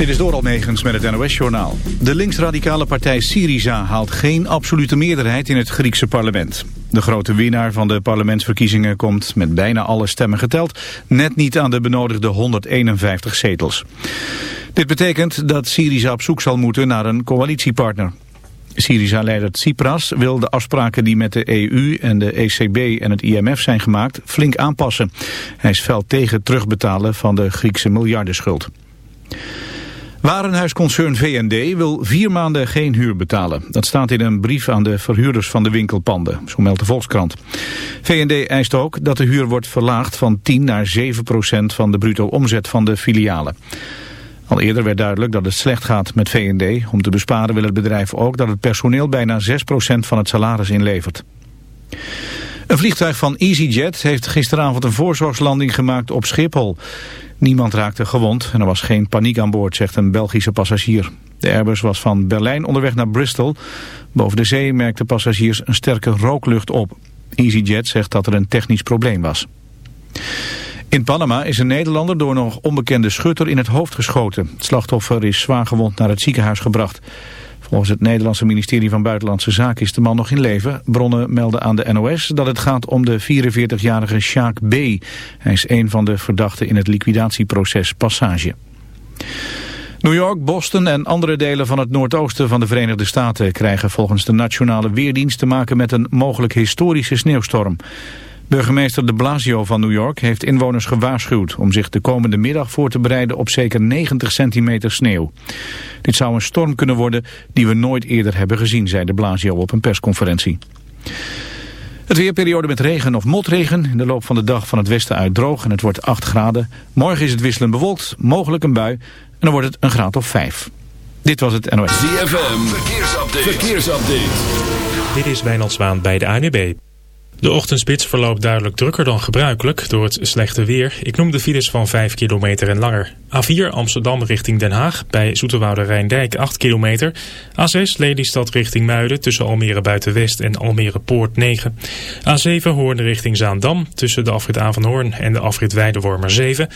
Dit is door Almegens met het NOS-journaal. De linksradicale partij Syriza haalt geen absolute meerderheid in het Griekse parlement. De grote winnaar van de parlementsverkiezingen komt met bijna alle stemmen geteld... net niet aan de benodigde 151 zetels. Dit betekent dat Syriza op zoek zal moeten naar een coalitiepartner. Syriza-leider Tsipras wil de afspraken die met de EU en de ECB en het IMF zijn gemaakt flink aanpassen. Hij is fel tegen terugbetalen van de Griekse miljardenschuld. Warenhuisconcern VND wil vier maanden geen huur betalen. Dat staat in een brief aan de verhuurders van de winkelpanden, zo meldt de Volkskrant. VND eist ook dat de huur wordt verlaagd van 10 naar 7 procent van de bruto omzet van de filialen. Al eerder werd duidelijk dat het slecht gaat met VND. Om te besparen wil het bedrijf ook dat het personeel bijna 6% van het salaris inlevert. Een vliegtuig van EasyJet heeft gisteravond een voorzorgslanding gemaakt op Schiphol. Niemand raakte gewond en er was geen paniek aan boord, zegt een Belgische passagier. De Airbus was van Berlijn onderweg naar Bristol. Boven de zee merkten passagiers een sterke rooklucht op. EasyJet zegt dat er een technisch probleem was. In Panama is een Nederlander door een nog onbekende schutter in het hoofd geschoten. Het slachtoffer is zwaargewond naar het ziekenhuis gebracht. Volgens het Nederlandse ministerie van Buitenlandse Zaken is de man nog in leven. Bronnen melden aan de NOS dat het gaat om de 44-jarige Sjaak B. Hij is een van de verdachten in het liquidatieproces Passage. New York, Boston en andere delen van het noordoosten van de Verenigde Staten krijgen volgens de Nationale Weerdienst te maken met een mogelijk historische sneeuwstorm. Burgemeester de Blasio van New York heeft inwoners gewaarschuwd om zich de komende middag voor te bereiden op zeker 90 centimeter sneeuw. Dit zou een storm kunnen worden die we nooit eerder hebben gezien, zei de Blasio op een persconferentie. Het weerperiode met regen of motregen. In de loop van de dag van het westen uit droog en het wordt 8 graden. Morgen is het wisselend bewolkt, mogelijk een bui en dan wordt het een graad of 5. Dit was het NOS. ZFM, verkeersupdate. verkeersupdate. Dit is Wijnald Zwaan bij de ANUB. De ochtendspits verloopt duidelijk drukker dan gebruikelijk door het slechte weer. Ik noem de files van 5 kilometer en langer. A4 Amsterdam richting Den Haag bij Zoeterwoude Rijndijk 8 kilometer. A6 Lelystad richting Muiden tussen Almere Buitenwest en Almere Poort 9. A7 Hoorn richting Zaandam tussen de afrit Avanhoorn en de afrit Weidewormer 7.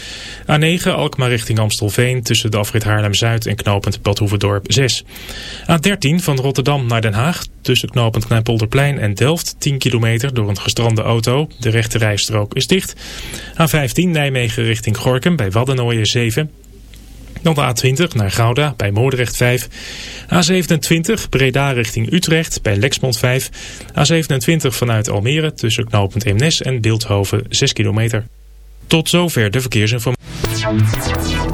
A9 Alkmaar richting Amstelveen tussen de afrit Haarlem-Zuid en knooppunt Badhoevedorp 6. A13 van Rotterdam naar Den Haag tussen knooppunt Knijpolderplein en Delft 10 kilometer door een gestrande auto. De rechte rijstrook is dicht. A15 Nijmegen richting Gorkum bij Waddenooien 7. Dan de A20 naar Gouda bij Moordrecht 5. A27 Breda richting Utrecht bij Lexmond 5. A27 vanuit Almere tussen knooppunt Eemnes en Beeldhoven 6 kilometer. Tot zover de verkeersinformatie.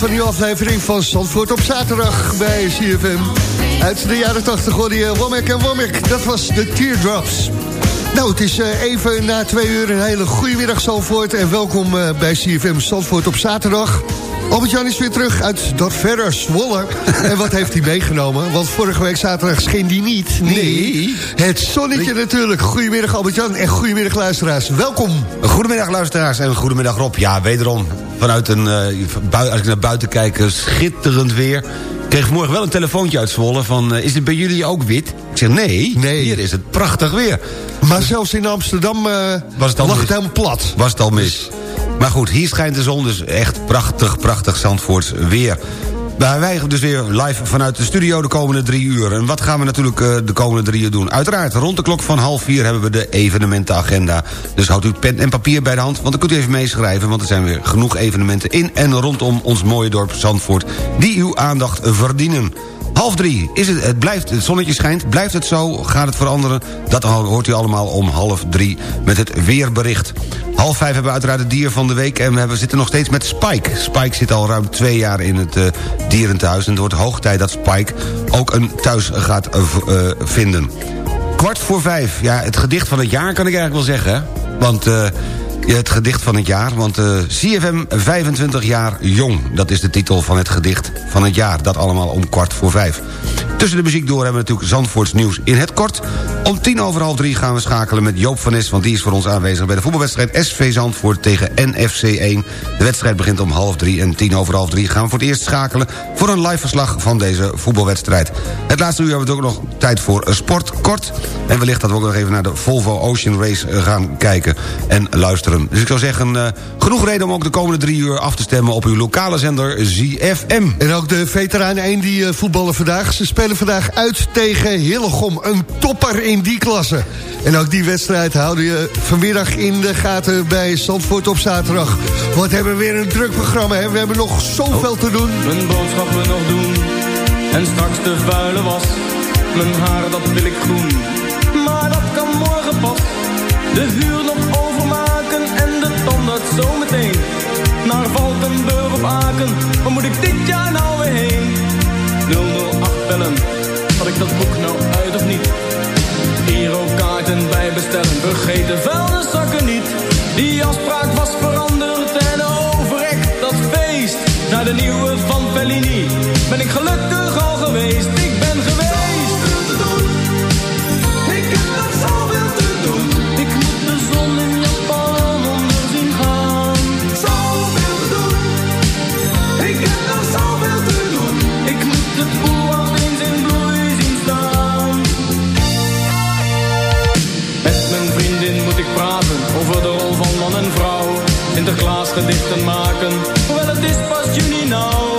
Van die aflevering van Zandvoort op zaterdag bij CFM. Uit de jaren 80 hoorde je Womack en Womack. Dat was de Teardrops. Nou, het is eh, even na twee uur een hele goede middag Zandvoort. En welkom eh, bij CFM Zandvoort op zaterdag. Albert-Jan is weer terug uit dat verre Zwolle. en wat heeft hij meegenomen? Want vorige week zaterdag scheen die niet. Nee. Het zonnetje natuurlijk. Goedemiddag Albert-Jan en goedemiddag luisteraars. Welkom. Goedemiddag luisteraars en goedemiddag Rob. Ja, wederom vanuit een, eh, als ik naar buiten kijk, eh, schitterend weer. Ik kreeg vanmorgen wel een telefoontje uit Zwolle van... eh, is het bij jullie ook wit? Ik zeg nee, Nee. hier is het prachtig weer. Maar zelfs in Amsterdam eh Was het al lag mis? het helemaal plat. Was het al mis. Maar goed, hier schijnt de zon dus echt prachtig, prachtig Zandvoorts weer. Wij dus weer live vanuit de studio de komende drie uur. En wat gaan we natuurlijk eh, de komende drie uur doen? Uiteraard, rond de klok van half vier hebben we de evenementenagenda. Dus houdt u pen en papier bij de hand, want dan kunt u even meeschrijven... want er zijn weer genoeg evenementen in en rondom ons mooie dorp Zandvoort... die uw aandacht verdienen. Half drie, is het, het, blijft, het zonnetje schijnt, blijft het zo, gaat het veranderen? Dat hoort u allemaal om half drie met het weerbericht. Half vijf hebben we uiteraard het dier van de week... en we zitten nog steeds met Spike. Spike zit al ruim twee jaar in het uh, dierentehuis... en het wordt hoog tijd dat Spike ook een thuis gaat uh, uh, vinden. Kwart voor vijf, ja, het gedicht van het jaar kan ik eigenlijk wel zeggen? Want... het gedicht van het jaar, want uh, CFM 25 jaar jong. Dat is de titel van het gedicht van het jaar. Dat allemaal om kwart voor vijf. Tussen de muziek door hebben we natuurlijk Zandvoorts nieuws in het kort. Om tien over half drie gaan we schakelen met Joop van Nes... want die is voor ons aanwezig bij de voetbalwedstrijd SV Zandvoort tegen NFC 1. De wedstrijd begint om half drie en tien over half drie... gaan we voor het eerst schakelen voor een live verslag van deze voetbalwedstrijd. Het laatste uur hebben we ook nog tijd voor sport kort. En wellicht dat we ook nog even naar de Volvo Ocean Race gaan kijken en luisteren. Dus ik zou zeggen, uh, genoeg reden om ook de komende drie uur af te stemmen... op uw lokale zender ZFM. En ook de veteranen 1 die uh, voetballen vandaag. Ze spelen vandaag uit tegen Hillegom. Een topper in die klasse. En ook die wedstrijd houden je vanmiddag in de gaten bij Zandvoort op zaterdag. Wat hebben we weer een druk programma. Hè? We hebben nog zoveel te doen. Mijn boodschappen nog doen. En straks de vuile was. Mijn haar dat wil ik groen. Maar dat kan morgen pas. De huur zometeen. Naar Valkenburg op Aken, waar moet ik dit jaar nou weer heen? 008 bellen, had ik dat boek nou uit of niet? Girokaarten bijbestellen, vergeet de vuilniszakken niet. Die afspraak was veranderd en overrekt dat feest. Naar de nieuwe van Fellini, ben ik gelukkig al geweest. Ik ben geweest. Sinterklaas gedichten maken, hoewel het is pas juni nou.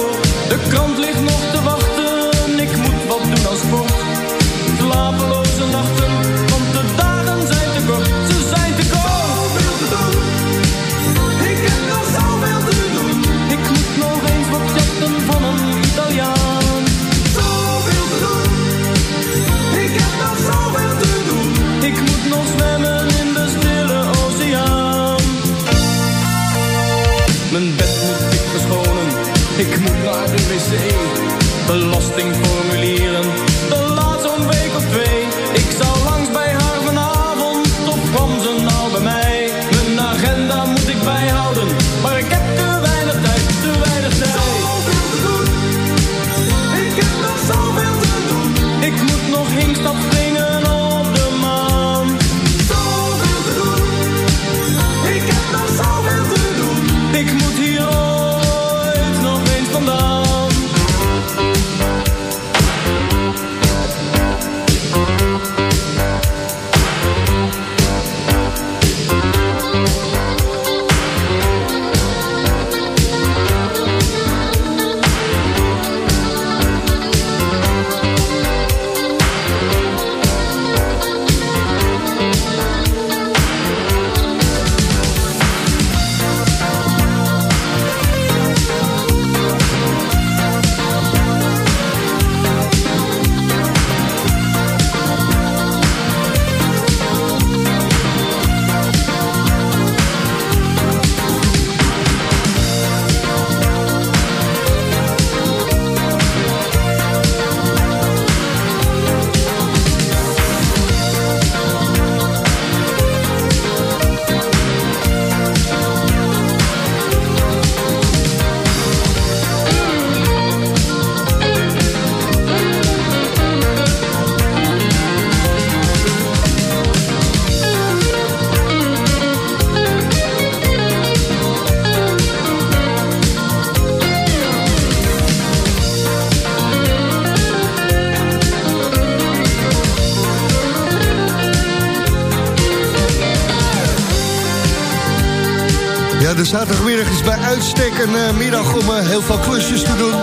De zaterdagmiddag is bij uitstek een eh, middag om eh, heel veel klusjes te doen.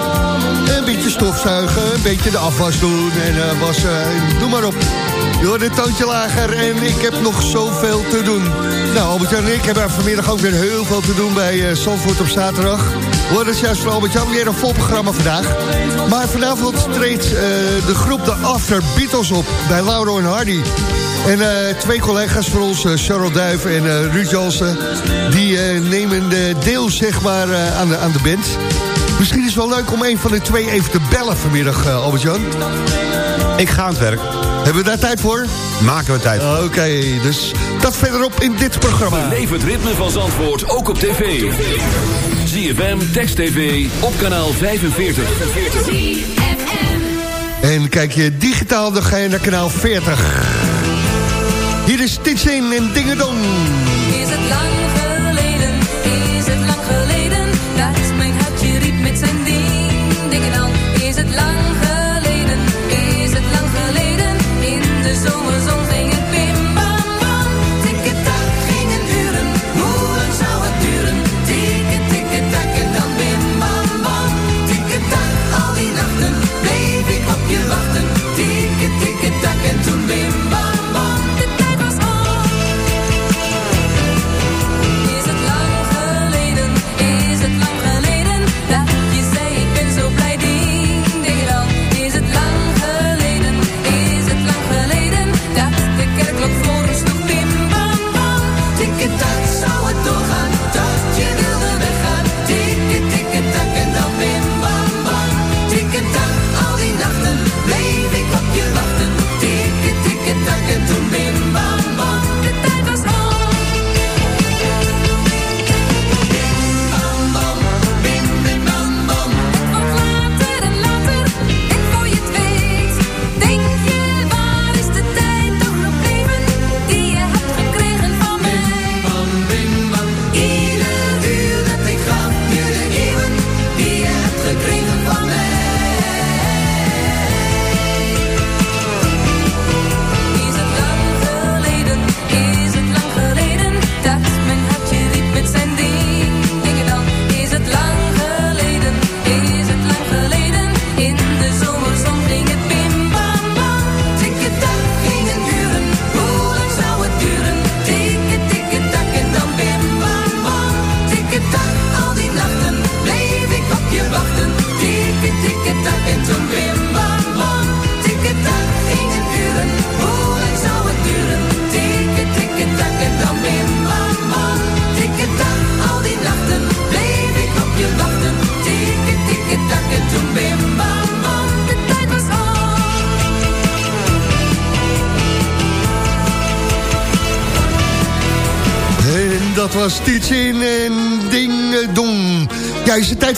Een beetje stofzuigen, een beetje de afwas doen en eh, wassen, doe maar op. Hoort een toontje lager en ik heb nog zoveel te doen. Nou, Albert-Jan en ik hebben vanmiddag ook weer heel veel te doen bij uh, op zaterdag. We hoorden het juist van Albert-Jan, weer een vol programma vandaag. Maar vanavond treedt eh, de groep de After Beatles op bij Lauro en Hardy. En eh, twee collega's van ons, eh, Charles Duif en eh, Ruud Jansen... die nemen de deel zeg maar, aan, de, aan de band. Misschien is het wel leuk om een van de twee even te bellen vanmiddag, Albert-Jan. Ik ga aan het werk. Hebben we daar tijd voor? Maken we tijd. Oké, dus dat verderop in dit programma. Beleef het ritme van Zandvoort ook op tv. ZFM, Text TV, op kanaal 45. En kijk je digitaal, dan ga je naar kanaal 40. Hier is Titsin en Dingedong. Is het lang geleden, is het lang geleden Dat mijn hartje riep met zijn ding, dingen dan Is het lang geleden, In de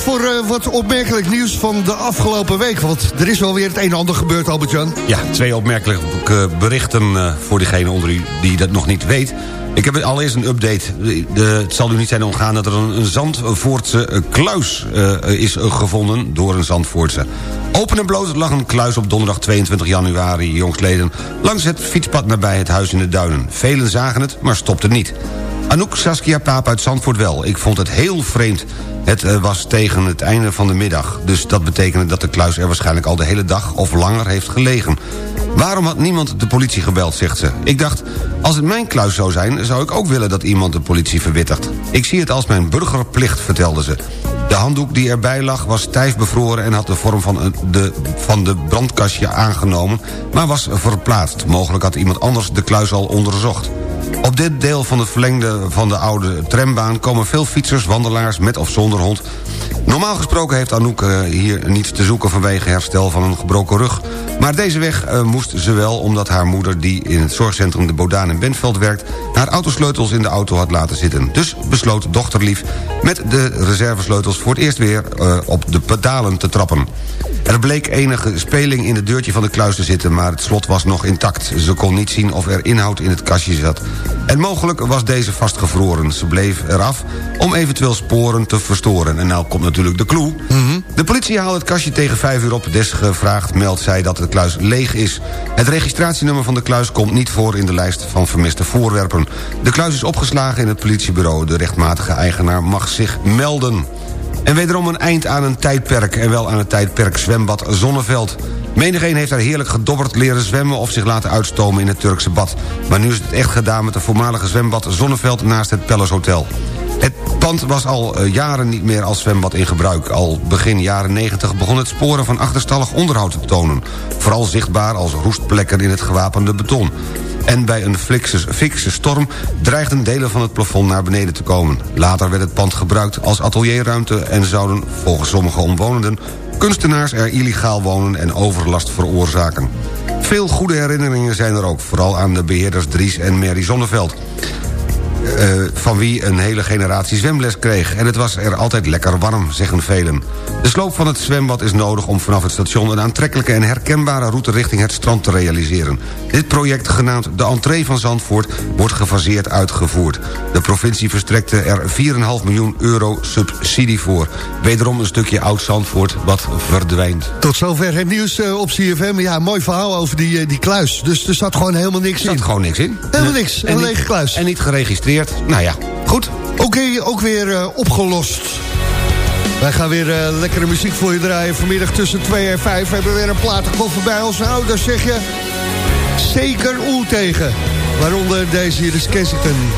voor eh, wat opmerkelijk nieuws van de afgelopen week? Want er is wel weer het een en ander gebeurd, Albert-Jan. Ja, twee opmerkelijke berichten eh, voor diegene onder u die dat nog niet weet. Ik heb allereerst een update. De, het zal u niet zijn ontgaan dat er een, Zandvoortse eh, kluis is gevonden door een Zandvoortse. Open en bloot lag een kluis op donderdag 22 januari jongstleden... langs het fietspad nabij het huis in de Duinen. Velen zagen het, maar stopten niet. Anouk Saskia Paap uit Zandvoort wel. Ik vond het heel vreemd. Het eh, was tegen het einde van de middag. Dus dat betekende dat de kluis er waarschijnlijk al de hele dag of langer heeft gelegen. Waarom had niemand de politie gebeld, zegt ze. Ik dacht, als het mijn kluis zou zijn... zou ik ook willen dat iemand de politie verwittigt. Ik zie het als mijn burgerplicht, vertelde ze. De handdoek die erbij lag was stijf bevroren... en had de vorm van, de, van de brandkastje aangenomen... maar was verplaatst. Mogelijk had iemand anders de kluis al onderzocht. Op dit deel van het verlengde van de oude trambaan... komen veel fietsers, wandelaars met of zonder hond. Normaal gesproken heeft Anouk eh, hier niets te zoeken... vanwege herstel van een gebroken rug. Maar deze weg eh, moest ze wel omdat haar moeder... die in het zorgcentrum de Bodaan in Bentveld werkt... haar autosleutels in de auto had laten zitten. Dus besloot dochterlief met de reservesleutels... voor het eerst weer eh, op de pedalen te trappen. Er bleek enige speling in het deurtje van de kluis te zitten... maar het slot was nog intact. Ze kon niet zien of er inhoud in het kastje zat. En mogelijk was deze vastgevroren. Ze bleef eraf om eventueel sporen te verstoren. En nou komt natuurlijk de clue. De De politie haalde het kastje tegen 5 uur op. Desgevraagd meldt zij dat de kluis leeg is. Het registratienummer van de kluis komt niet voor in de lijst van vermiste voorwerpen. De kluis is opgeslagen in het politiebureau. De rechtmatige eigenaar mag zich melden. En wederom een eind aan een tijdperk... en wel aan het tijdperk zwembad Zonneveld. Menigeen heeft daar heerlijk gedobberd leren zwemmen... of zich laten uitstomen in het Turkse bad. Maar nu is het echt gedaan met de voormalige zwembad Zonneveld... naast het Palace Hotel. Het pand was al eh, jaren niet meer als zwembad in gebruik. Al begin jaren 90 begon het sporen van achterstallig onderhoud te tonen. Vooral zichtbaar als roestplekken in het gewapende beton. En bij een fikse storm dreigden delen van het plafond naar beneden te komen. Later werd het pand gebruikt als atelierruimte... en zouden volgens sommige omwonenden kunstenaars er illegaal wonen en overlast veroorzaken. Veel goede herinneringen zijn er ook, vooral aan de beheerders Dries en Mary Zonneveld. Uh, van wie een hele generatie zwemles kreeg. En het was er altijd lekker warm, zeggen velen. De sloop van het zwembad is nodig om vanaf het station... een aantrekkelijke en herkenbare route richting het strand te realiseren. Dit project, genaamd de entree van Zandvoort... wordt gefaseerd uitgevoerd. De provincie verstrekte er 4,5 miljoen euro subsidie voor. Wederom een stukje oud-Zandvoort wat verdwijnt. Tot zover het nieuws uh, op CFM. Ja, mooi verhaal over die, uh, die kluis. Dus er zat gewoon helemaal niks in. Er zat gewoon niks in. Helemaal niks, een lege kluis. En niet geregistreerd nou ja, goed. Oké, okay, ook weer uh, opgelost. Wij gaan weer uh, lekkere muziek voor je draaien. Vanmiddag tussen 2 en 5 hebben we weer een platenkoffer bij ons. Nou, daar zeg je zeker oe tegen. Waaronder deze hier is Kensington.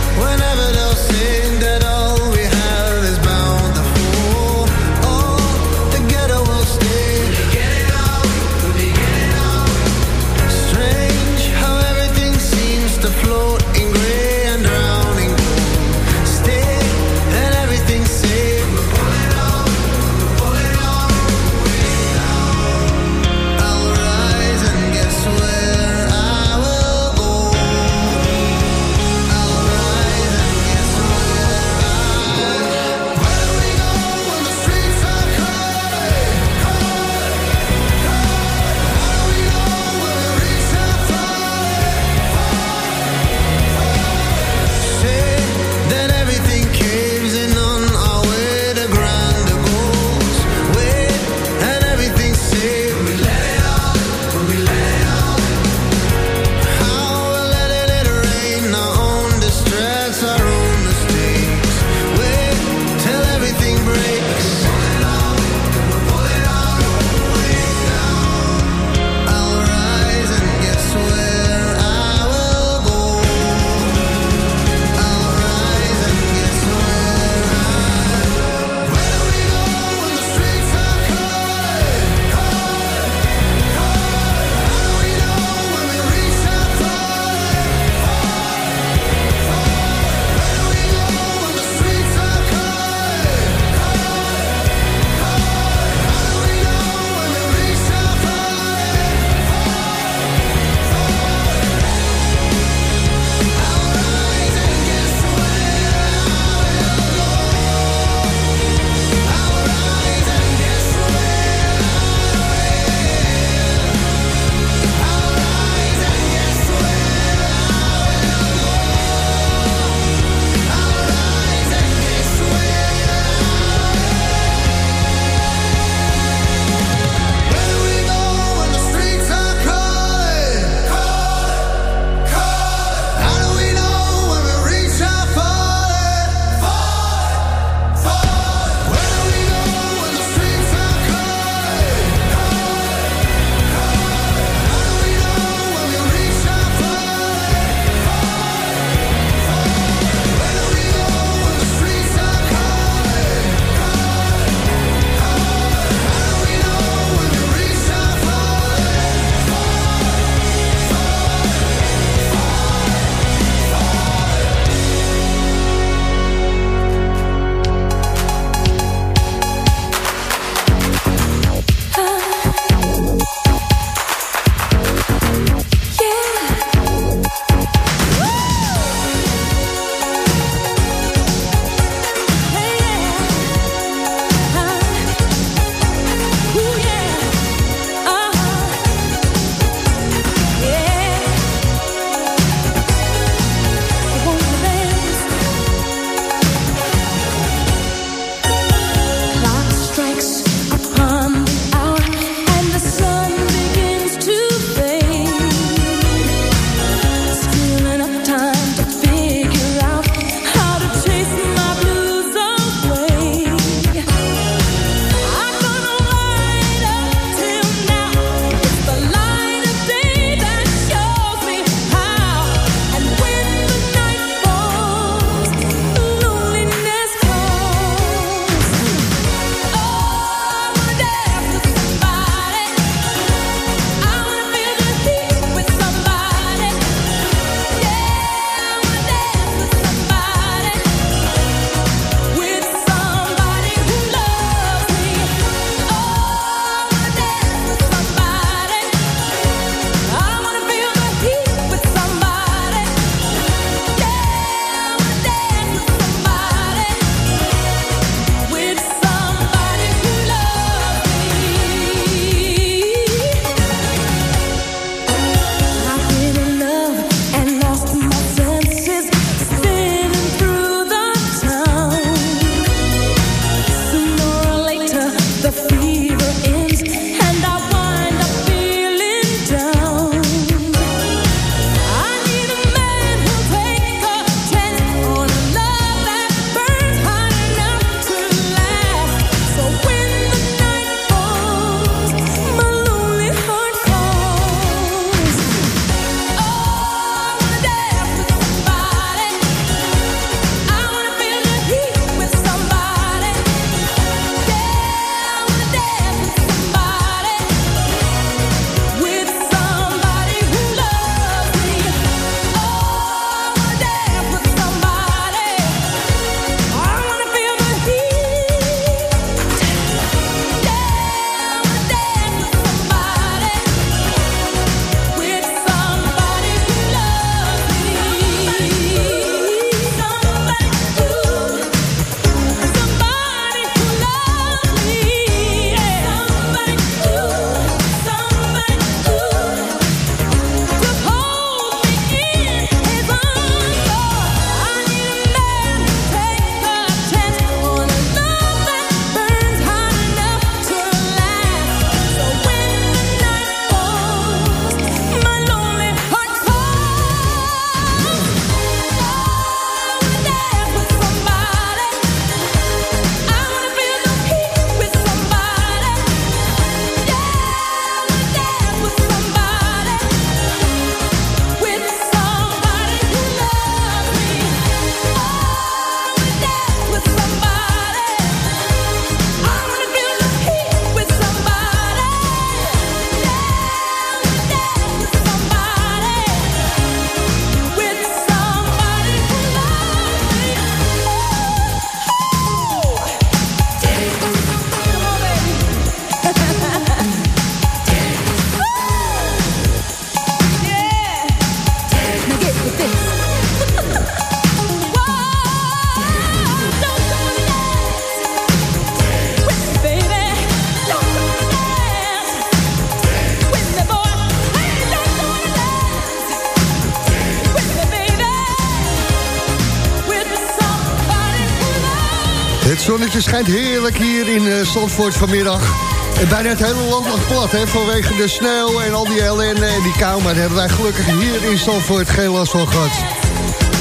Zonnetje schijnt heerlijk hier in uh, Zandvoort vanmiddag. En bijna het hele land lag plat, hè, vanwege de sneeuw en al die ellende en die kou. Maar daar hebben wij gelukkig hier in Zandvoort geen last van gehad.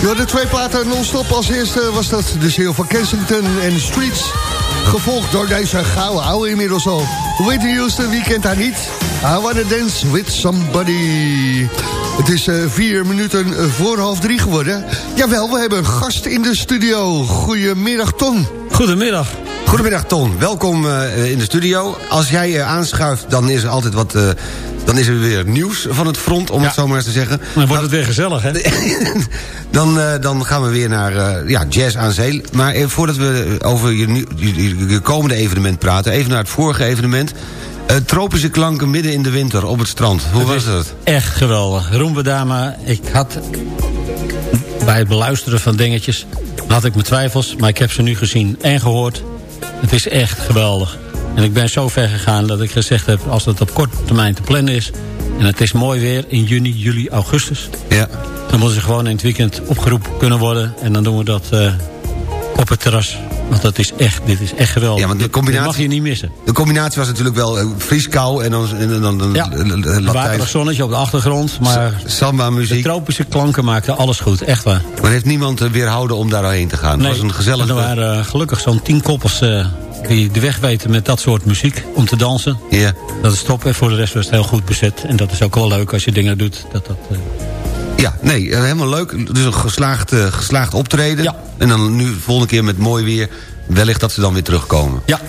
Door de twee platen non-stop als eerste was dat de ziel van Kensington en Streets. Gevolgd door deze gouden oude inmiddels al. Whitney Houston, wie kent haar niet? I wanna dance with somebody. Het is uh, vier minuten voor half drie geworden. Jawel, we hebben een gast in de studio. Goedemiddag, Ton. Goedemiddag. Goedemiddag, Ton. Welkom uh, in de studio. Als jij uh, aanschuift, dan is er altijd wat... dan is er weer nieuws van het front, om Ja. het zo maar eens te zeggen. Dan wordt het weer gezellig, hè? dan, eh, dan gaan we weer naar eh, ja, Jazz aan Zee. Maar voordat we over je, je, je komende evenement praten... even naar het vorige evenement. Eh, tropische klanken midden in de winter op het strand. Hoe was het? Echt geweldig. Roembedama, ik had bij het beluisteren van dingetjes... had ik mijn twijfels, maar ik heb ze nu gezien en gehoord. Het is echt geweldig. En ik ben zo ver gegaan dat ik gezegd heb... als het op korte termijn te plannen is... en het is mooi weer in juni, juli, augustus... Ja. dan moeten ze gewoon in het weekend opgeroepen kunnen worden... en dan doen we dat eh, op het terras. Want dat is echt, dit is echt geweldig. Ja, want de combinatie- mag je niet missen. De combinatie was natuurlijk wel eh, vrieskou en dan, en dan, dan Ja, een Latijn. zonnetje op de achtergrond... maar Samba de muziek. tropische klanken maakten alles goed, echt waar. Maar heeft niemand eh, weerhouden om daar heen te gaan? Het was een gezellig... Er waren eh, gelukkig zo'n tien koppels die de weg weten met dat soort muziek om te dansen. Ja. Dat is top en voor de rest was het heel goed bezet. En dat is ook wel leuk als je dingen doet. Dat dat, Ja, nee, eh, helemaal leuk. Dus een geslaagd, eh, geslaagd optreden. Ja. En dan nu volgende keer met mooi weer. Wellicht dat ze dan weer terugkomen. Ja,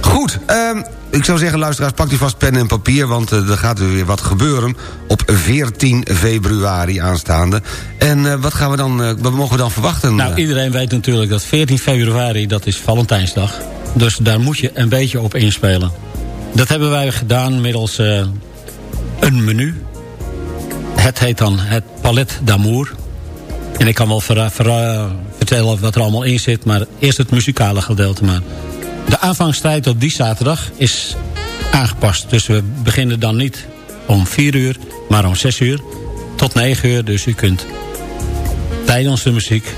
Goed, ehm, ik zou zeggen, luisteraars, pak u vast pen en papier... want eh, er gaat er weer wat gebeuren op 14 februari aanstaande. En wat gaan we dan, wat mogen we dan verwachten? nou iedereen weet natuurlijk dat 14 februari, dat is Valentijnsdag. Dus daar moet je een beetje op inspelen. Dat hebben wij gedaan middels een menu. Het heet dan het Palet d'Amour. En ik kan wel verra- verra- vertellen wat er allemaal in zit... maar eerst het muzikale gedeelte maar. De aanvangstijd op die zaterdag is aangepast. Dus we beginnen dan niet om 4 uur, maar om 6 uur tot 9 uur. Dus u kunt tijdens de muziek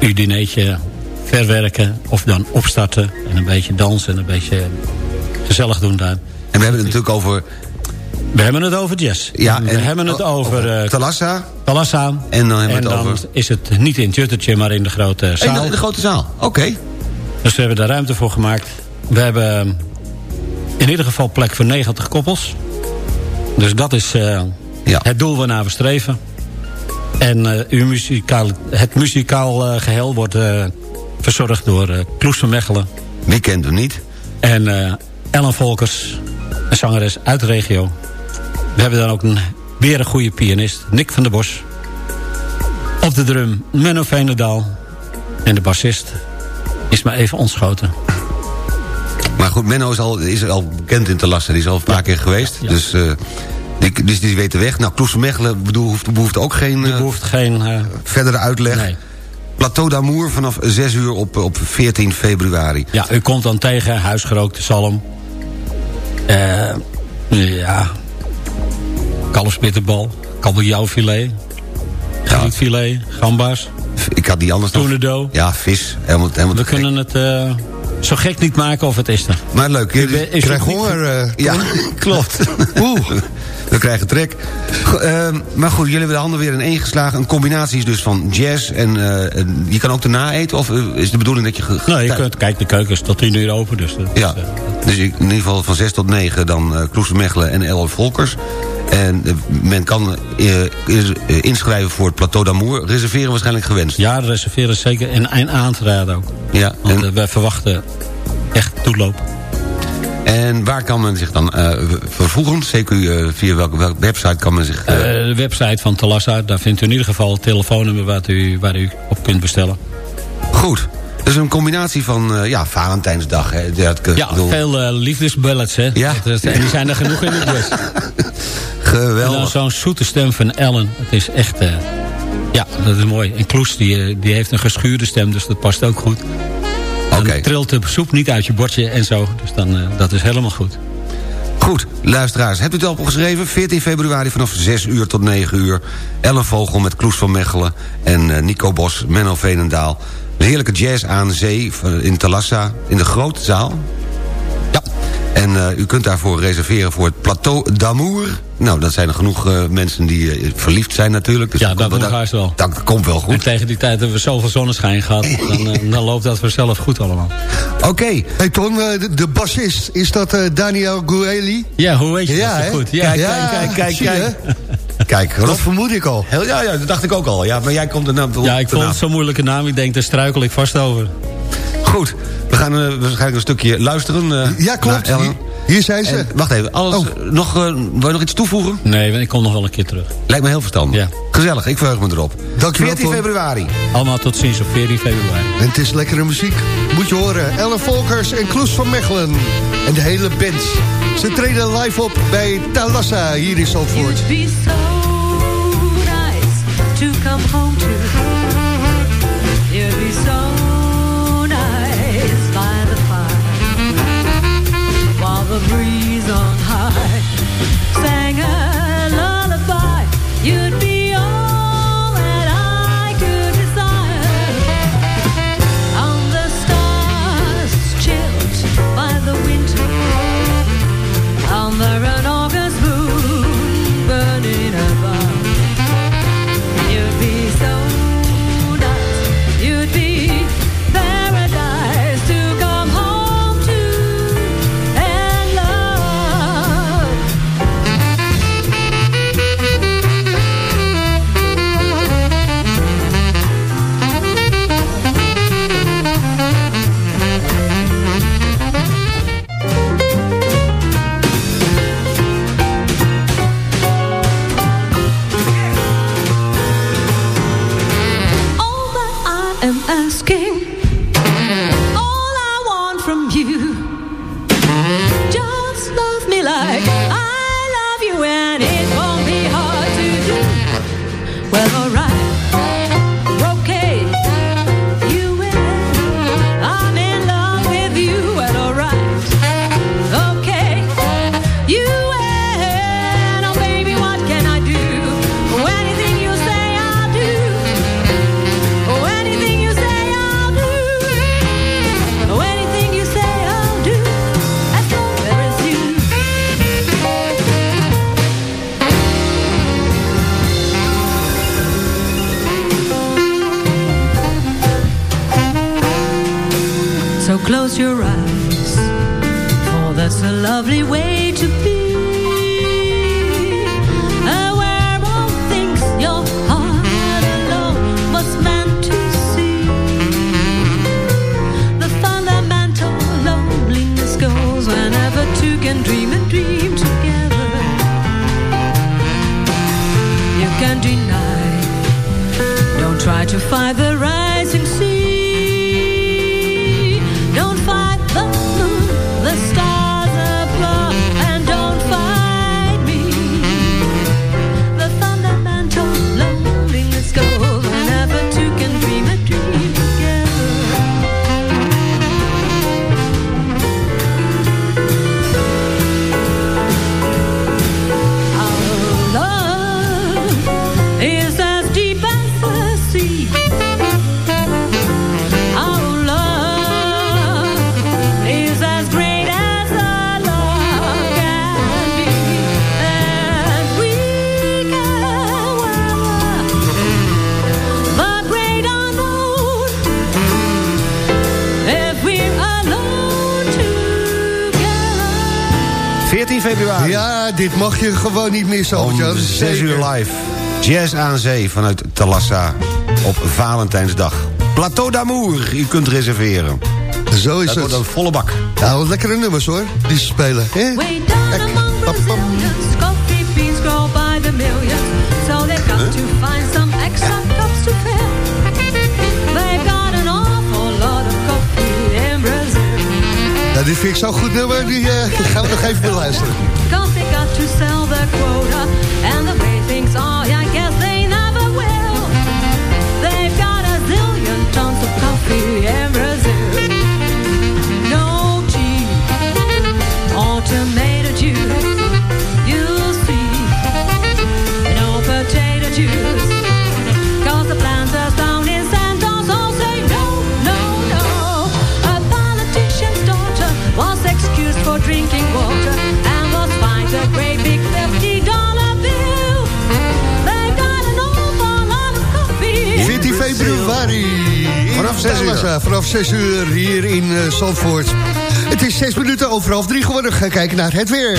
uw dinertje verwerken... of dan opstarten en een beetje dansen en een beetje gezellig doen daar. en we hebben het natuurlijk over... We hebben het over jazz. Ja, we en- hebben het o- over eh Talassa Talassa. En dan hebben we het dan over- is het niet in het Juttertje, maar in de grote zaal. in de grote zaal. Oké. Dus we hebben daar ruimte voor gemaakt. We hebben eh, in ieder geval plek voor 90 koppels. Dus dat is eh, Ja. het doel waarnaar we streven. En eh, uw muzikaal, het muzikaal eh, geheel wordt verzorgd door eh Kloes van Mechelen. Wie kent hem niet? En Ellen Volkers, een zangeres uit de regio. We hebben dan ook een, weer een goede pianist, Nick van der Bos. Op de drum Menno Veenendaal. En de bassist is maar even ontschoten. Maar goed, Menno is al, is al bekend in Talassa. Die is al een paar keer geweest. ja. Dus, eh, die, dus die weet de weg. Nou, Kloes Mechelen bedoel, hoeft, behoeft ook geen Die eh, behoeft geen... eh, verdere uitleg. nee. Plateau d'Amour vanaf 6 uur op, op 14 februari. Ja, u komt dan tegen huisgerookte zalm. Eh ja. Kalfsbitterbal. Kabeljauwfilet. Grietfilet. Gamba's. Ik had die anders nog... Tournedo. Ja, vis. Helemaal, helemaal We kunnen het eh, zo gek niet maken of het is er. Maar leuk. Ben- Je, is Krijg het niet- honger, eh, ja, klopt. Oeh. We krijgen trek. Ehm, maar goed, jullie hebben de handen weer in één geslagen. Een combinatie is dus van jazz en... eh, je kan ook erna eten? Of is de bedoeling dat je... Nou, je kunt, kijk, de keuken is tot 10 uur open. Dus is, Ja, eh, dus in ieder geval van 6 tot 9 dan Kloes van Mechelen en Elle Volkers. En eh, men kan eh, eh, inschrijven voor het Plateau d'Amour. Reserveren waarschijnlijk gewenst. ja, reserveren is zeker en, en aan te raden ook. Ja, Want en, wij verwachten echt toeloop. en waar kan men zich dan eh, vervoegen? Zeker eh, via welke, welke website kan men zich... de website van Talassa, daar vindt u in ieder geval het telefoonnummer waar u, waar u op kunt bestellen. Goed. Dus een combinatie van, ja, Valentijnsdag. Hè. Ja, het- ik Ja, bedoel, veel liefdesballads, hè? Ja. Dat die zijn er genoeg in de jazz. En dan Geweldig. zo'n zoete stem van Ellen. Het is echt... eh, ja, dat is mooi. En Kloes, die, eh, die heeft een geschuurde stem, dus dat past ook goed. Dan Oké. trilt de soep niet uit je bordje en zo. Dus dan, eh, dat is helemaal goed. Goed, luisteraars, hebt u het al opgeschreven? 14 februari vanaf 6 uur tot 9 uur. Ellen Vogel met Kloes van Mechelen en Nico Bos, Menno Veenendaal. Een heerlijke jazz aan zee in Talassa, in de grote zaal. En eh, u kunt daarvoor reserveren voor het Plateau d'Amour. Nou, dat zijn er genoeg eh, mensen die eh, verliefd zijn natuurlijk. Dus Ja, dat komt moet wel- haast wel. Dat komt wel En goed. tegen die tijd hebben we zoveel zonneschijn gehad. Dan, dan loopt dat vanzelf goed allemaal. Oké, Hey Ton, de, de bassist, is dat Daniel Gueli? Ja, hoe weet je Ja, dat zo goed? Ja, Kijk, Ja, kijk, kijk, kijk. Kijk, Rob. Dat vermoed ik al. Heel, ja, ja, dat dacht ik ook al. Ja, maar jij komt er nou... ja ik vond daarna. het zo'n moeilijke naam. Ik denk, daar struikel ik vast over. Goed, we gaan eh, waarschijnlijk een stukje luisteren. eh, Ja, klopt. Ellen. Hier, hier zijn ze. En, wacht even, alles, Oh. nog, eh, wil je nog iets toevoegen? Nee, ik kom nog wel een keer terug. Lijkt me heel verstandig. Ja. Gezellig, ik verheug me erop. Dankjewel, 14 Ton. februari. Allemaal tot ziens op 14 februari. En het is lekkere muziek. Moet je horen. Ellen Volkers en Kloes van Mechelen. En de hele band. Ze treden live op bij Talassa hier in Zandvoort. You'd be so nice to come home to. Breeze on high februari. Ja, dit mag je gewoon niet missen, Albert-Jan. 6 uur live. Jazz aan zee vanuit Talassa op Valentijnsdag. Plateau d'Amour, u kunt reserveren. Zo is het. Dat wordt een volle bak. Nou, wat lekkere nummers hoor, die ze spelen. Dit vind ik zo'n goed nummer, die eh, gaan we nog even beluisteren. Zes uur. Vanaf 6 uur hier in eh, Zandvoort. Het is 6 minuten over half drie geworden. Ga kijken naar het weer.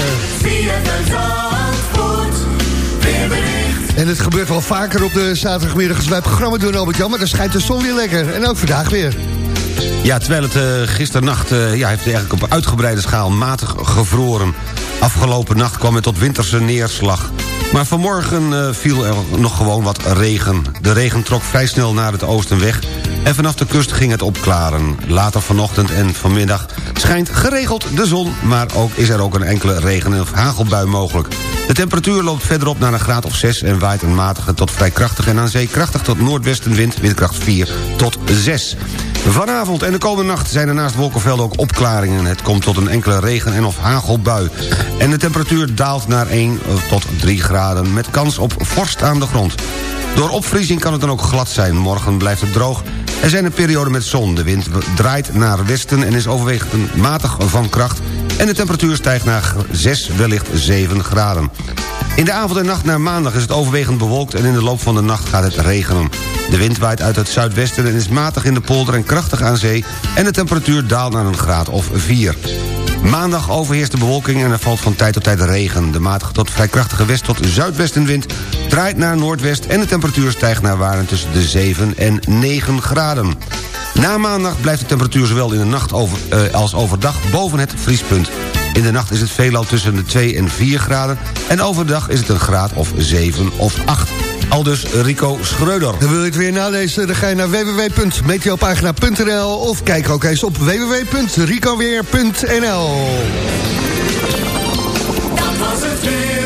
En het gebeurt wel vaker op de zaterdagmiddag als wij programma doen, Albert-Jan. Maar dan schijnt de zon weer lekker. En ook vandaag weer. Ja, terwijl het uh, gisternacht uh, ja, heeft eigenlijk op uitgebreide schaal matig gevroren. Afgelopen nacht kwam het tot winterse neerslag. Maar vanmorgen uh, viel er nog gewoon wat regen. De regen trok vrij snel naar het oosten weg... en vanaf de kust ging het opklaren. Later vanochtend en vanmiddag schijnt geregeld de zon... maar ook is er ook een enkele regen- of hagelbui mogelijk. De temperatuur loopt verderop naar een graad of 6... en waait een matige tot vrij krachtig en aan zee krachtig tot noordwestenwind... windkracht 4 tot 6. Vanavond en de komende nacht zijn er naast wolkenvelden ook opklaringen. Het komt tot een enkele regen- en of hagelbui. En de temperatuur daalt naar 1 tot 3 graden... met kans op vorst aan de grond. Door opvriezing kan het dan ook glad zijn. Morgen blijft het droog. Er zijn een periode met zon. De wind draait naar westen en is overwegend matig van kracht... en de temperatuur stijgt naar 6, wellicht 7 graden. In de avond en nacht naar maandag is het overwegend bewolkt... en in de loop van de nacht gaat het regenen. De wind waait uit het zuidwesten en is matig in de polder en krachtig aan zee... en de temperatuur daalt naar een graad of 4. Maandag overheerst de bewolking en er valt van tijd tot tijd regen. De matige tot vrij krachtige west- tot zuidwestenwind draait naar noordwest... en de temperatuur stijgt naar waarden tussen de 7 en 9 graden. Na maandag blijft de temperatuur zowel in de nacht over, uh, als overdag boven het vriespunt. In de nacht is het veelal tussen de 2 en 4 graden... en overdag is het een graad of 7 of 8. Aldus Rico Schreuder. Dan wil je het weer nalezen, dan ga je naar www.meteopagina.nl... of kijk ook eens op www.ricoweer.nl. Dat was het weer.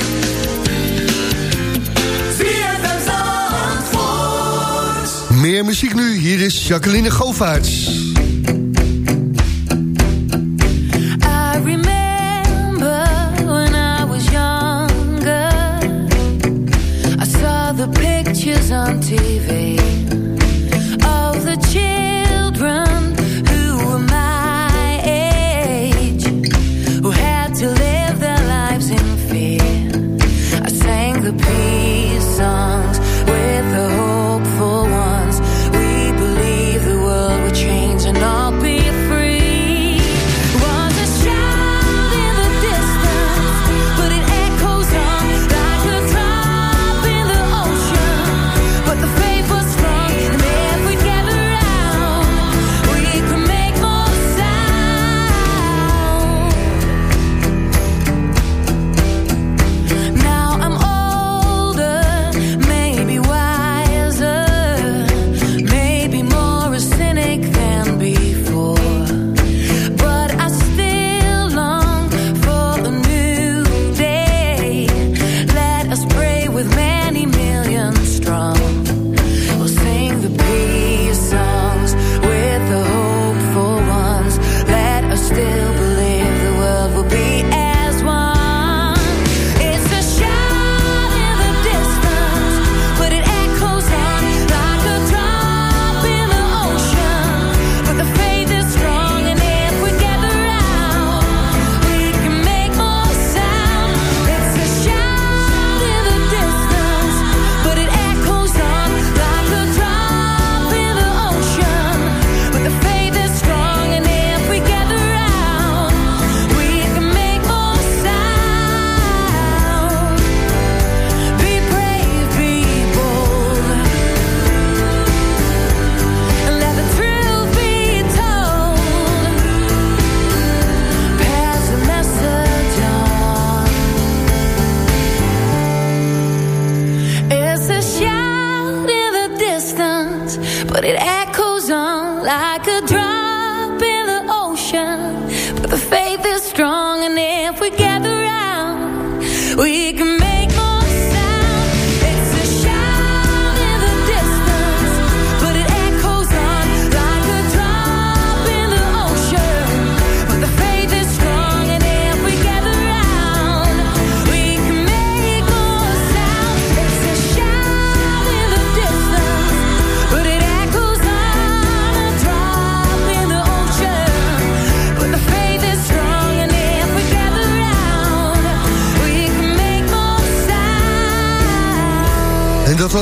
Meer muziek nu, hier is Jacqueline Govaerts.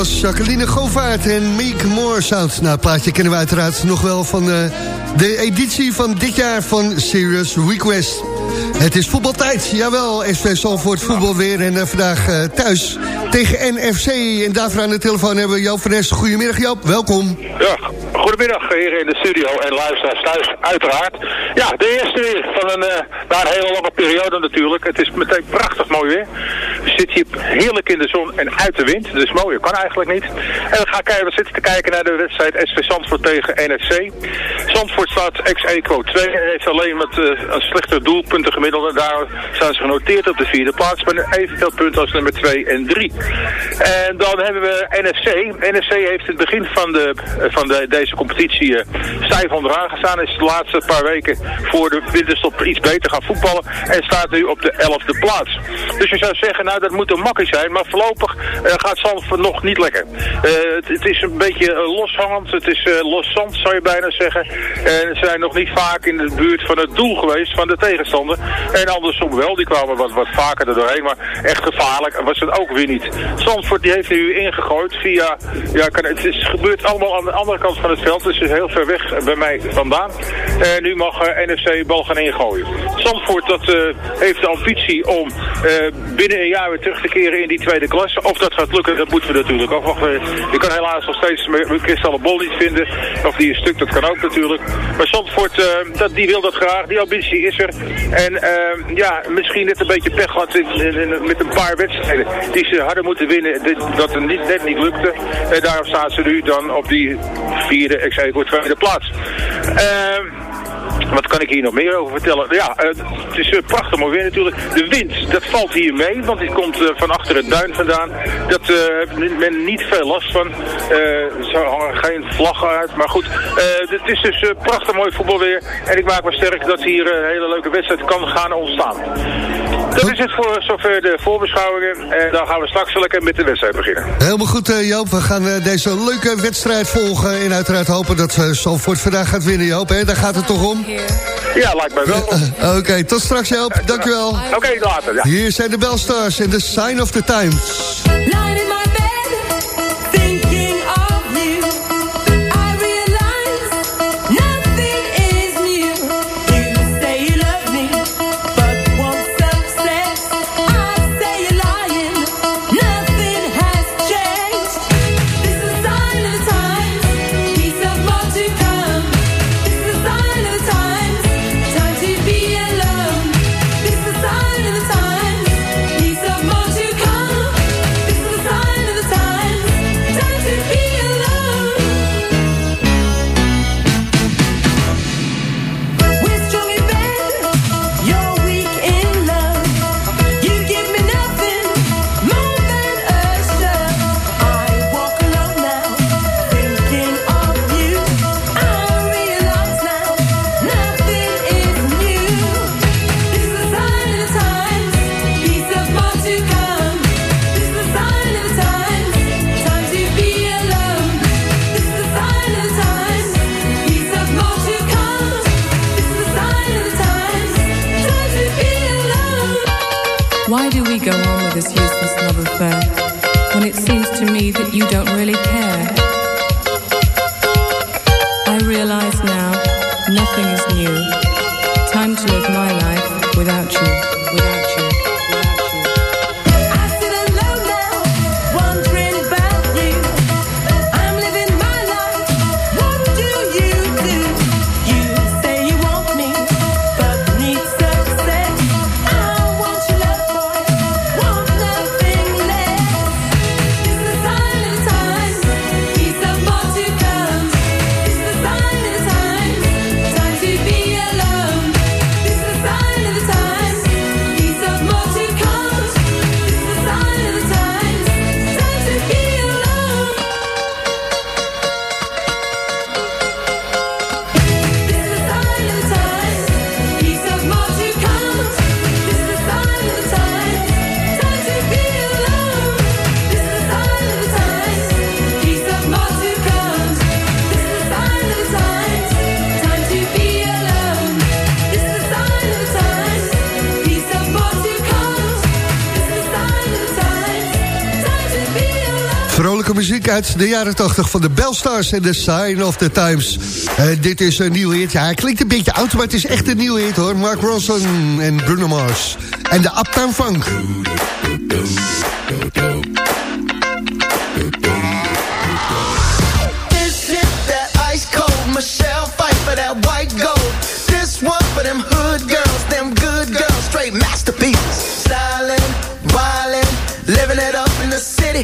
Jacqueline Govaert en Make More Sound. Nou, plaatje kennen we uiteraard nog wel van eh, de editie van dit jaar van Serious Request. Het is voetbaltijd, jawel, SV Zalvoort voetbal weer en eh, vandaag eh, thuis tegen NFC. En daarvoor aan de telefoon hebben we Joop van. Goedemiddag Joop, welkom. Ja, goedemiddag hier in de studio en luisteraars thuis, uiteraard. Ja, de eerste weer van een, na een hele lange periode natuurlijk. Het is meteen prachtig mooi weer. Zitten hier heerlijk in de zon en uit de wind, dus mooier kan eigenlijk niet. En we gaan kijken, we zitten te kijken naar de wedstrijd SV Zandvoort tegen NSC. Zandvoort staat ex-equo 2 en heeft alleen wat eh, een slechter doelpunten gemiddeld. En daar staan ze genoteerd op de vierde plaats met evenveel punten als nummer 2 en 3. En dan hebben we NFC. NFC heeft in het begin van, de, van de, deze competitie eh, stijf onderaan gestaan. Is de laatste paar weken voor de winterstop iets beter gaan voetballen. En staat nu op de 11e plaats. Dus je zou zeggen, nou dat moet een makkie zijn. Maar voorlopig eh, gaat Zandvoort nog niet lekker. Eh, het, het is een beetje eh, loshangend. Het is eh, los zand zou je bijna zeggen. En ze zijn nog niet vaak in de buurt van het doel geweest van de tegenstander. En andersom wel. Die kwamen wat, wat vaker er doorheen. Maar echt gevaarlijk was het ook weer niet. Zandvoort die heeft nu ingegooid via... Ja, kan, het is gebeurt allemaal aan de andere kant van het veld. Dus is heel ver weg bij mij vandaan. En nu mag eh, NFC bal gaan ingooien. Zandvoort dat, eh, heeft de ambitie om eh, binnen een jaar weer terug te keren in die tweede klasse. Of dat gaat lukken, dat moeten we natuurlijk afwachten. Ik kan helaas nog steeds kristallen bol niet vinden. Of die is stuk, dat kan ook natuurlijk. Maar Zandvoort, eh, dat, die wil dat graag. Die ambitie is er. En eh, ja, misschien net een beetje pech gehad met een paar wedstrijden. Die ze hadden moeten winnen, dat het niet, net niet lukte. En daarom staan ze nu dan op die vierde, ik zei tweede plaats. Ehm wat kan ik hier nog meer over vertellen? Ja, eh, het is eh, prachtig mooi weer natuurlijk. De wind, dat valt hier mee, want die komt eh, van achter het duin vandaan. Dat eh, heeft men niet veel last van. Eh er hangen geen vlaggen uit, maar goed. eh, het is dus prachtig mooi voetbalweer. En ik maak me sterk dat hier een hele leuke wedstrijd kan gaan ontstaan. Dat is het voor zover de voorbeschouwingen. En dan gaan we straks lekker met de wedstrijd beginnen. Helemaal goed eh, Joop, we gaan deze leuke wedstrijd volgen. En uiteraard hopen dat Zalvoort vandaag gaat winnen Joop. Hè? Daar gaat het toch om? Ja, lijkt mij wel. Oké, tot straks Joop, dankjewel. Oké, later. Ja. Hier zijn de Belstars en The Sign of the Times. Uit de jaren 80 van de Bellstars en The Sign of the Times. Eh, dit is een nieuw hit. Ja, hij klinkt een beetje oud, maar het is echt een nieuw hit hoor. Mark Ronson en Bruno Mars. En de Uptown Funk. This hit that ice cold Michelle fight for that white gold. This one for them hood girls, them good girls, straight masterpieces. Stylin', wildin', living it up in the city.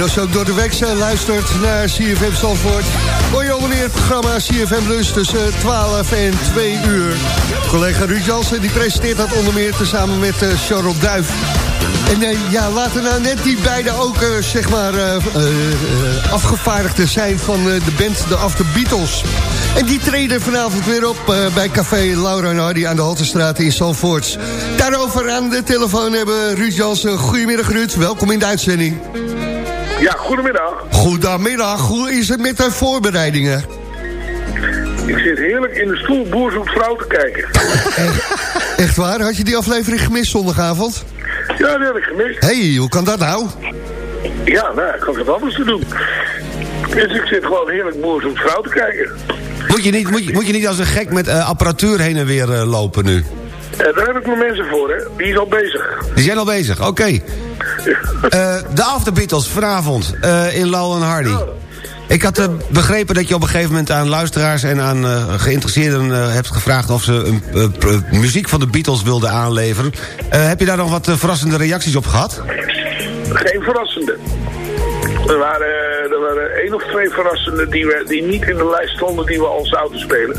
En als je ook door de week eh, luistert naar CFM Zandvoort... hoor je alweer het programma CFM Plus tussen 12 en 2 uur. Collega Ruud Jansen die presenteert dat onder meer tezamen met uh, Charles Duif. En uh, ja, laten nou net die beiden ook uh, zeg maar afgevaardigden zijn van de band The After Beatles. En die treden vanavond weer op bij Café Laura en Hardy aan de Haltestraat in Zandvoort. Daarover aan de telefoon hebben Ruud Jansen. Goedemiddag Ruud, welkom in de uitzending. Ja, goedemiddag. Goedemiddag, hoe is het met de voorbereidingen? Ik zit heerlijk in de stoel boer zoekt vrouw te kijken. Echt waar? Had je die aflevering gemist zondagavond? Ja, die heb ik gemist. Hé, hey, hoe kan dat nou? Ja, nou, ik had wat anders te doen. Dus ik zit gewoon heerlijk boer zoekt vrouw te kijken. Moet je niet, moet je, moet je niet als een gek met uh, apparatuur heen en weer uh, lopen nu? Eh, daar heb ik mijn mensen voor, hè. Die is al bezig. Die zijn al bezig, oké. Eh, de After Beatles vanavond eh, in Lowell en Hardy. Ik had eh, begrepen dat je op een gegeven moment aan luisteraars... en aan eh, geïnteresseerden eh, hebt gevraagd... of ze eh, muziek van de Beatles wilden aanleveren. Eh, heb je daar nog wat eh, verrassende reacties op gehad? Geen verrassende. Er waren, er waren één of twee verrassende die, we, die niet in de lijst stonden... die we al zouden spelen.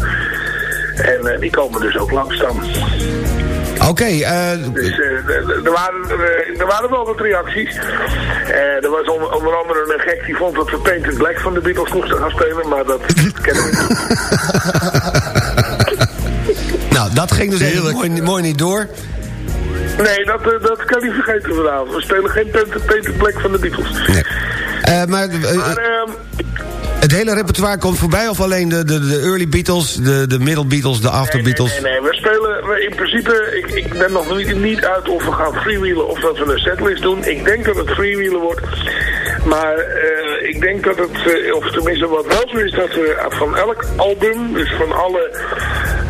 En eh, die komen dus ook langs dan. Oké, eh, Dus eh, er, waren, er, er waren wel wat reacties. Eh, er was onder, onder andere een gek die vond dat we Painted Black van de Beatles moesten gaan spelen, maar dat kennen we niet. nou, dat ging dus even mooi, mooi niet door. Nee, dat, eh, dat kan niet vergeten vanavond. We spelen geen Painted, Black van de Beatles. Nee. Eh, maar eh, Maar, ehm, het hele repertoire komt voorbij... of alleen de, de, de early Beatles, de, de middle Beatles, de after Beatles? Nee, nee, we spelen we in principe, ik, ik ben nog niet, niet uit of we gaan freewheelen of dat we een setlist doen. Ik denk dat het freewheelen wordt. Maar eh, ik denk dat het, eh, of tenminste wat wel zo is, dat we van elk album, dus van alle,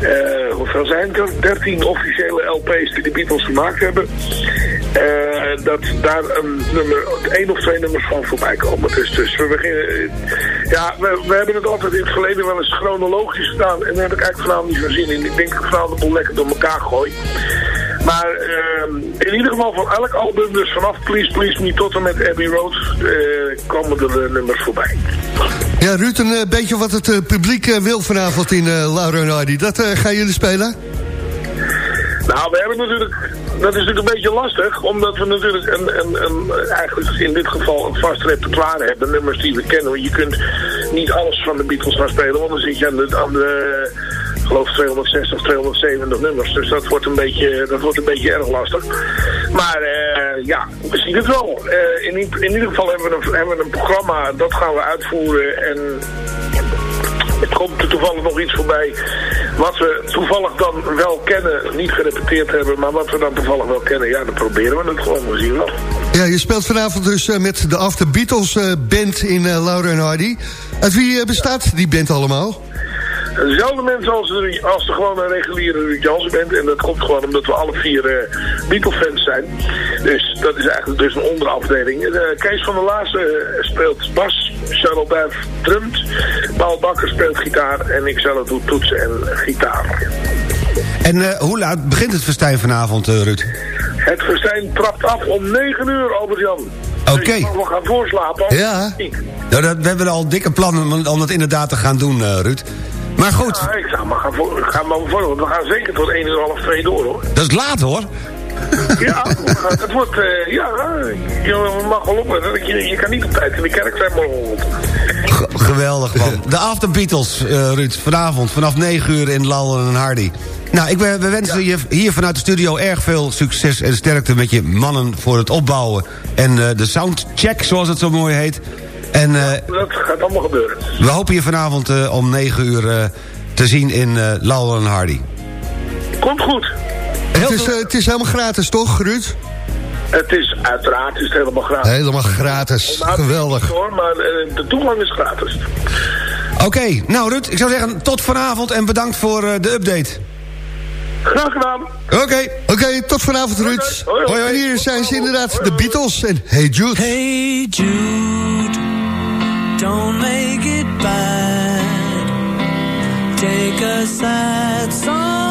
eh, hoeveel zijn het er? 13 officiële LP's die de Beatles gemaakt hebben. Eh, dat daar een nummer, één of twee nummers van voorbij komen. Dus, dus we beginnen, eh, ja, we, we hebben het altijd in het verleden wel eens chronologisch gedaan. En daar heb ik eigenlijk vanavond niet zo zin in. Ik denk dat ik vanavond de lekker door elkaar gooi. Maar ehm, in ieder geval van elk album, dus vanaf Please Please Me tot en met Abbey Road, eh, komen er eh, nummers voorbij. Ja, Ruud, een eh, beetje wat het eh, publiek eh, wil vanavond in uh, Laura Hardy. Dat eh, gaan jullie spelen? Nou, we hebben natuurlijk, dat is natuurlijk een beetje lastig, omdat we natuurlijk een, een, een, eigenlijk in dit geval een vast repertoire hebben, nummers die we kennen. Je kunt niet alles van de Beatles gaan spelen, want dan zit je aan de, aan de geloof 260, 270 nummers. Dus dat wordt een beetje, dat wordt een beetje erg lastig. Maar eh, ja, we zien het wel. Eh, in, in ieder geval hebben we, een, hebben we een programma, dat gaan we uitvoeren en het komt er toevallig nog iets voorbij wat we toevallig dan wel kennen, niet gerepeteerd hebben, maar wat we dan toevallig wel kennen, ja, dan proberen we het gewoon, we zien wel. Ja, je speelt vanavond dus eh, met de After Beatles eh, band in eh, Laura en Hardy. Uit wie bestaat die band allemaal? Dezelfde mensen als, de- als de gewone reguliere Ruud Jansen bent. En dat komt gewoon omdat we alle vier eh Beatle-fans zijn. Dus dat is eigenlijk dus een onderafdeling. Eh, Kees van der Laas eh, speelt bas. Charles Duif drumt. Paul Bakker speelt gitaar. En ik zelf doe toetsen en gitaar. En hoe laat begint het festijn vanavond, Ruud? Het festijn trapt af om 9 uur, Albert-Jan. Oké. Dus je mag wel gaan voorslapen. Ja. niet. Nou, dat, we hebben al dikke plannen om, dat inderdaad te gaan doen, Ruud. Maar goed, Ja, ik zou maar gaan, voor, ga maar voor, want we gaan zeker tot 1 uur half 2 door, hoor. dat is laat hoor. Ja, het wordt, eh, ja, je mag wel dat Je, je kan niet op tijd in de kerk zijn. G- geweldig man. De After Beatles, eh, Ruud, vanavond vanaf 9 uur in Lallen en Hardy. Nou, ik, ben- we wensen je hier vanuit de studio erg veel succes en sterkte met je mannen voor het opbouwen. En eh, de soundcheck, zoals het zo mooi heet. En eh, Dat gaat allemaal gebeuren. we hopen je vanavond eh, om 9 uur eh, te zien in eh Lallen en Hardy. Komt goed. Het is, het is helemaal gratis, toch, Ruud? Het is uiteraard is het helemaal gratis. Helemaal gratis. Geweldig. Hoor, maar de toegang is gratis. Oké, nou Ruud, ik zou zeggen tot vanavond en bedankt voor eh, de update. Graag gedaan. Oké. Oké, tot vanavond, Ruud. Hoi, hier zijn ze inderdaad, de Beatles en Hey Jude. Hey Jude, don't make it bad. Take a sad song